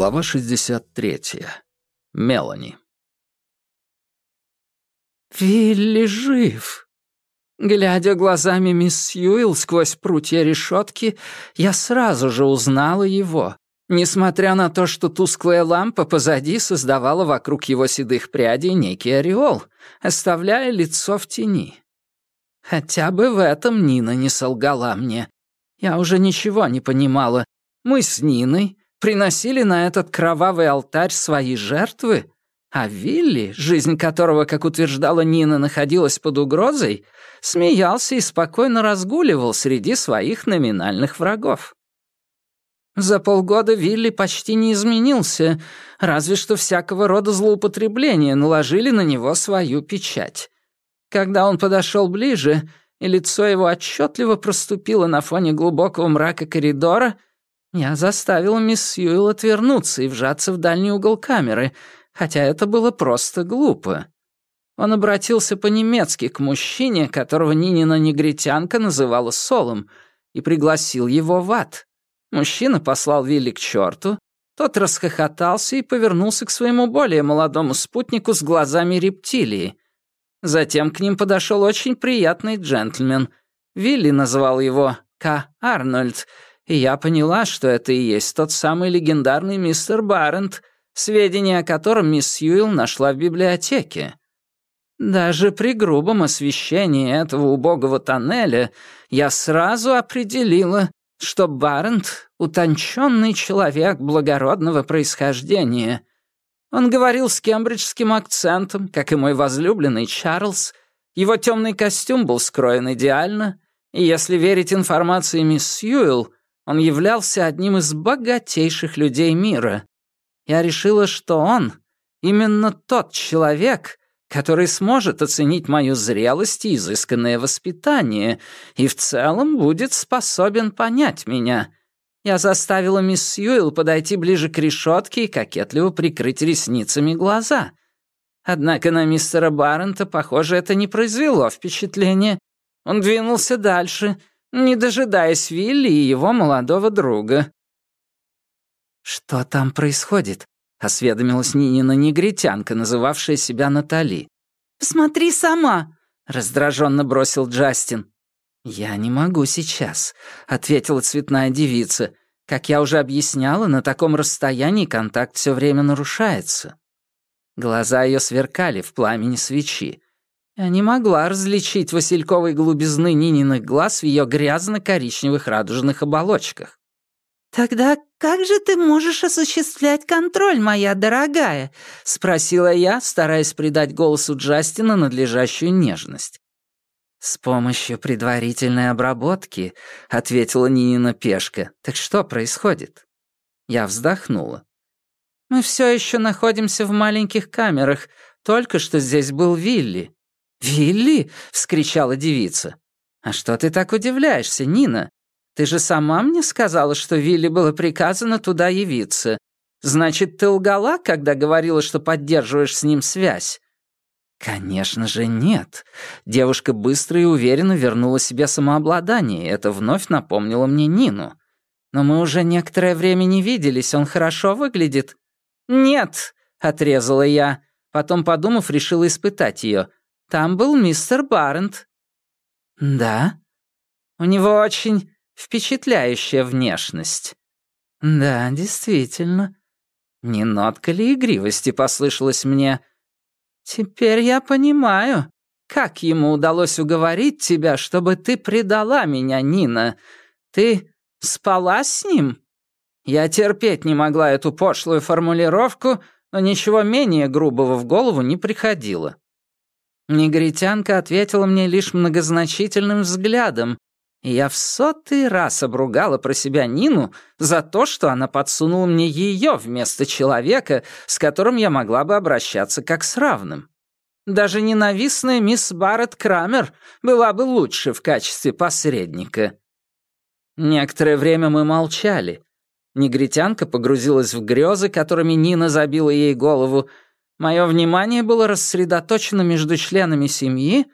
Глава 63. Мелани. «Вилли жив!» Глядя глазами мисс Сьюэлл сквозь прутья решетки, я сразу же узнала его, несмотря на то, что тусклая лампа позади создавала вокруг его седых прядей некий ореол, оставляя лицо в тени. Хотя бы в этом Нина не солгала мне. Я уже ничего не понимала. Мы с Ниной приносили на этот кровавый алтарь свои жертвы, а Вилли, жизнь которого, как утверждала Нина, находилась под угрозой, смеялся и спокойно разгуливал среди своих номинальных врагов. За полгода Вилли почти не изменился, разве что всякого рода злоупотребления наложили на него свою печать. Когда он подошел ближе, и лицо его отчетливо проступило на фоне глубокого мрака коридора — я заставила мисс Сьюэлл отвернуться и вжаться в дальний угол камеры, хотя это было просто глупо. Он обратился по-немецки к мужчине, которого Нинина негритянка называла Солом, и пригласил его в ад. Мужчина послал Вилли к черту, тот расхохотался и повернулся к своему более молодому спутнику с глазами рептилии. Затем к ним подошел очень приятный джентльмен. Вилли назвал его К. Арнольд — и я поняла, что это и есть тот самый легендарный мистер Баррент, сведения о котором мисс Сьюэлл нашла в библиотеке. Даже при грубом освещении этого убогого тоннеля я сразу определила, что Баррент — утонченный человек благородного происхождения. Он говорил с кембриджским акцентом, как и мой возлюбленный Чарльз. Его темный костюм был скроен идеально, и если верить информации мисс Сьюэлл, он являлся одним из богатейших людей мира. Я решила, что он именно тот человек, который сможет оценить мою зрелость и изысканное воспитание и в целом будет способен понять меня. Я заставила мисс Сьюэлл подойти ближе к решетке и кокетливо прикрыть ресницами глаза. Однако на мистера Баррента, похоже, это не произвело впечатления. Он двинулся дальше, не дожидаясь Вилли и его молодого друга. «Что там происходит?» — осведомилась Нинина негритянка, называвшая себя Натали. «Посмотри сама!» — раздраженно бросил Джастин. «Я не могу сейчас», — ответила цветная девица. «Как я уже объясняла, на таком расстоянии контакт все время нарушается». Глаза ее сверкали в пламени свечи. Я не могла различить васильковой голубизны Нининых глаз в ее грязно-коричневых радужных оболочках. «Тогда как же ты можешь осуществлять контроль, моя дорогая?» — спросила я, стараясь придать голосу Джастина надлежащую нежность. «С помощью предварительной обработки», — ответила Нинина пешка. «Так что происходит?» Я вздохнула. «Мы все еще находимся в маленьких камерах. Только что здесь был Вилли. «Вилли!» — вскричала девица. «А что ты так удивляешься, Нина? Ты же сама мне сказала, что Вилли было приказано туда явиться. Значит, ты лгала, когда говорила, что поддерживаешь с ним связь?» «Конечно же нет». Девушка быстро и уверенно вернула себе самообладание, и это вновь напомнило мне Нину. «Но мы уже некоторое время не виделись, он хорошо выглядит». «Нет», — отрезала я. Потом, подумав, решила испытать ее. Там был мистер Баррент». «Да?» «У него очень впечатляющая внешность». «Да, действительно». Не нотка ли игривости послышалась мне? «Теперь я понимаю, как ему удалось уговорить тебя, чтобы ты предала меня, Нина. Ты спала с ним?» Я терпеть не могла эту пошлую формулировку, но ничего менее грубого в голову не приходило. Негритянка ответила мне лишь многозначительным взглядом, и я в сотый раз обругала про себя Нину за то, что она подсунула мне ее вместо человека, с которым я могла бы обращаться как с равным. Даже ненавистная мисс Барретт Крамер была бы лучше в качестве посредника. Некоторое время мы молчали. Негритянка погрузилась в грезы, которыми Нина забила ей голову, Мое внимание было рассредоточено между членами семьи,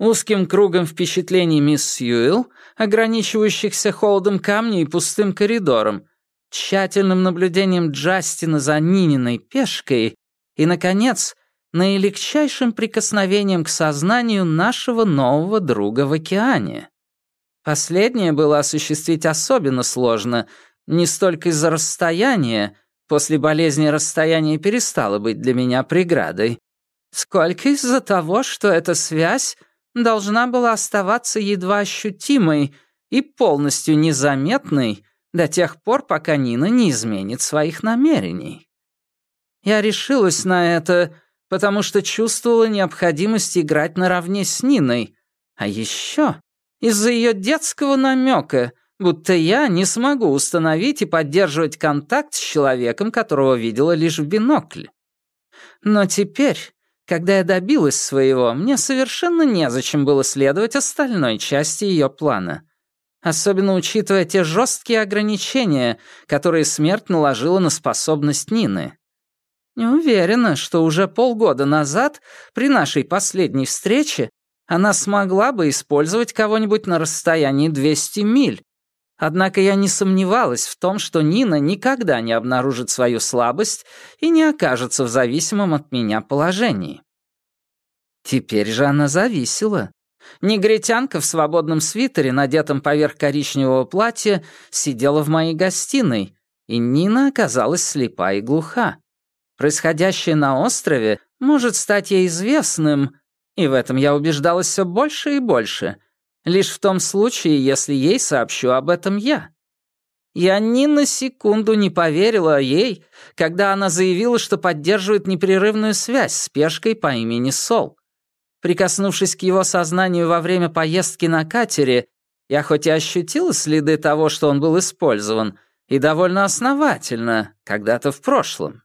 узким кругом впечатлений мисс Сьюэлл, ограничивающихся холодом камня и пустым коридором, тщательным наблюдением Джастина за Нининой пешкой и, наконец, наилегчайшим прикосновением к сознанию нашего нового друга в океане. Последнее было осуществить особенно сложно, не столько из-за расстояния, после болезни расстояние перестало быть для меня преградой, сколько из-за того, что эта связь должна была оставаться едва ощутимой и полностью незаметной до тех пор, пока Нина не изменит своих намерений. Я решилась на это, потому что чувствовала необходимость играть наравне с Ниной, а еще из-за ее детского намека, будто я не смогу установить и поддерживать контакт с человеком, которого видела лишь в бинокль. Но теперь, когда я добилась своего, мне совершенно незачем было следовать остальной части ее плана. Особенно учитывая те жесткие ограничения, которые смерть наложила на способность Нины. Не уверена, что уже полгода назад, при нашей последней встрече, она смогла бы использовать кого-нибудь на расстоянии 200 миль. Однако я не сомневалась в том, что Нина никогда не обнаружит свою слабость и не окажется в зависимом от меня положении. Теперь же она зависела. Негритянка в свободном свитере, надетом поверх коричневого платья, сидела в моей гостиной, и Нина оказалась слепа и глуха. Происходящее на острове может стать ей известным, и в этом я убеждалась все больше и больше, лишь в том случае, если ей сообщу об этом я. Я ни на секунду не поверила ей, когда она заявила, что поддерживает непрерывную связь с пешкой по имени Сол. Прикоснувшись к его сознанию во время поездки на катере, я хоть и ощутила следы того, что он был использован, и довольно основательно, когда-то в прошлом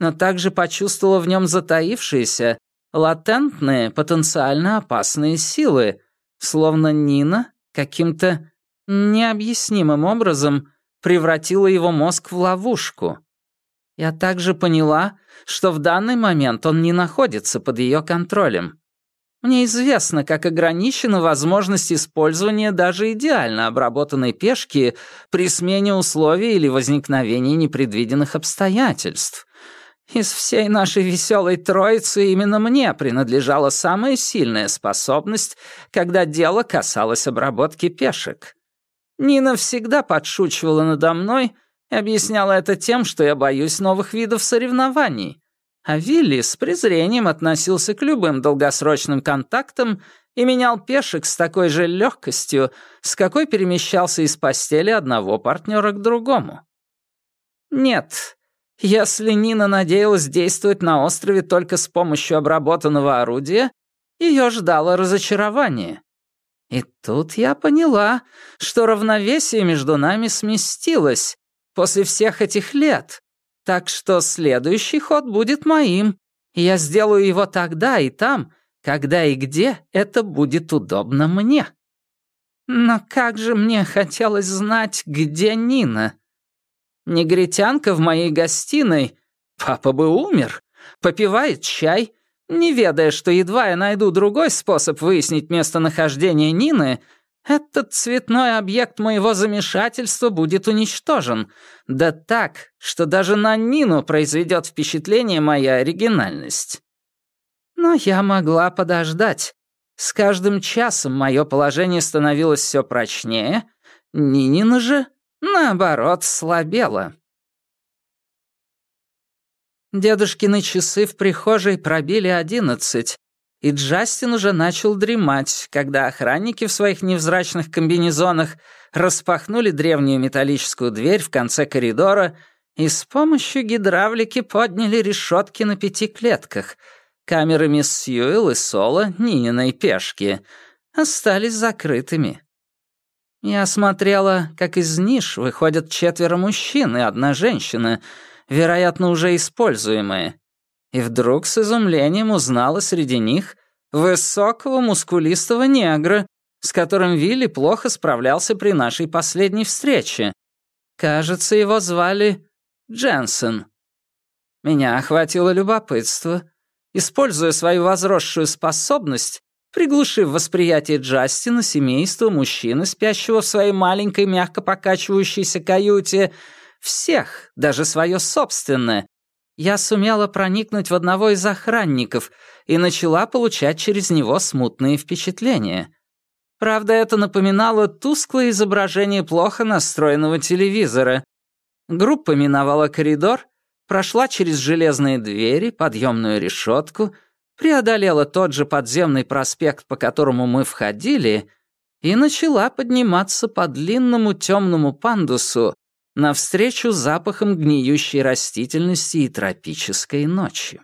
но также почувствовала в нем затаившиеся, латентные, потенциально опасные силы, словно Нина каким-то необъяснимым образом превратила его мозг в ловушку. Я также поняла, что в данный момент он не находится под ее контролем. Мне известно, как ограничена возможность использования даже идеально обработанной пешки при смене условий или возникновении непредвиденных обстоятельств. Из всей нашей веселой троицы именно мне принадлежала самая сильная способность, когда дело касалось обработки пешек. Нина всегда подшучивала надо мной и объясняла это тем, что я боюсь новых видов соревнований. А Вилли с презрением относился к любым долгосрочным контактам и менял пешек с такой же легкостью, с какой перемещался из постели одного партнера к другому. Нет, если Нина надеялась действовать на острове только с помощью обработанного орудия, ее ждало разочарование. И тут я поняла, что равновесие между нами сместилось после всех этих лет, так что следующий ход будет моим, и я сделаю его тогда и там, когда и где это будет удобно мне. Но как же мне хотелось знать, где Нина. Негритянка в моей гостиной, папа бы умер, попивает чай, не ведая, что едва я найду другой способ выяснить местонахождение Нины, этот цветной объект моего замешательства будет уничтожен. Да так, что даже на Нину произведет впечатление моя оригинальность. Но я могла подождать. С каждым часом мое положение становилось все прочнее, Нинина же наоборот, слабела. Дедушкины часы в прихожей пробили одиннадцать, и Джастин уже начал дремать, когда охранники в своих невзрачных комбинезонах распахнули древнюю металлическую дверь в конце коридора и с помощью гидравлики подняли решетки на пяти клетках. Камеры мисс Сьюэлл и Соло, Нининой пешки, остались закрытыми. Я смотрела, как из ниш выходят четверо мужчин и одна женщина, вероятно, уже используемые. И вдруг с изумлением узнала среди них высокого мускулистого негра, с которым Вилли плохо справлялся при нашей последней встрече. Кажется, его звали Дженсен. Меня охватило любопытство. Используя свою возросшую способность, приглушив восприятие Джастина, семейства, мужчины, спящего в своей маленькой, мягко покачивающейся каюте, Всех, даже свое собственное. Я сумела проникнуть в одного из охранников и начала получать через него смутные впечатления. Правда, это напоминало тусклое изображение плохо настроенного телевизора. Группа миновала коридор, прошла через железные двери, подъемную решетку, преодолела тот же подземный проспект, по которому мы входили, и начала подниматься по длинному темному пандусу навстречу запахам гниющей растительности и тропической ночи.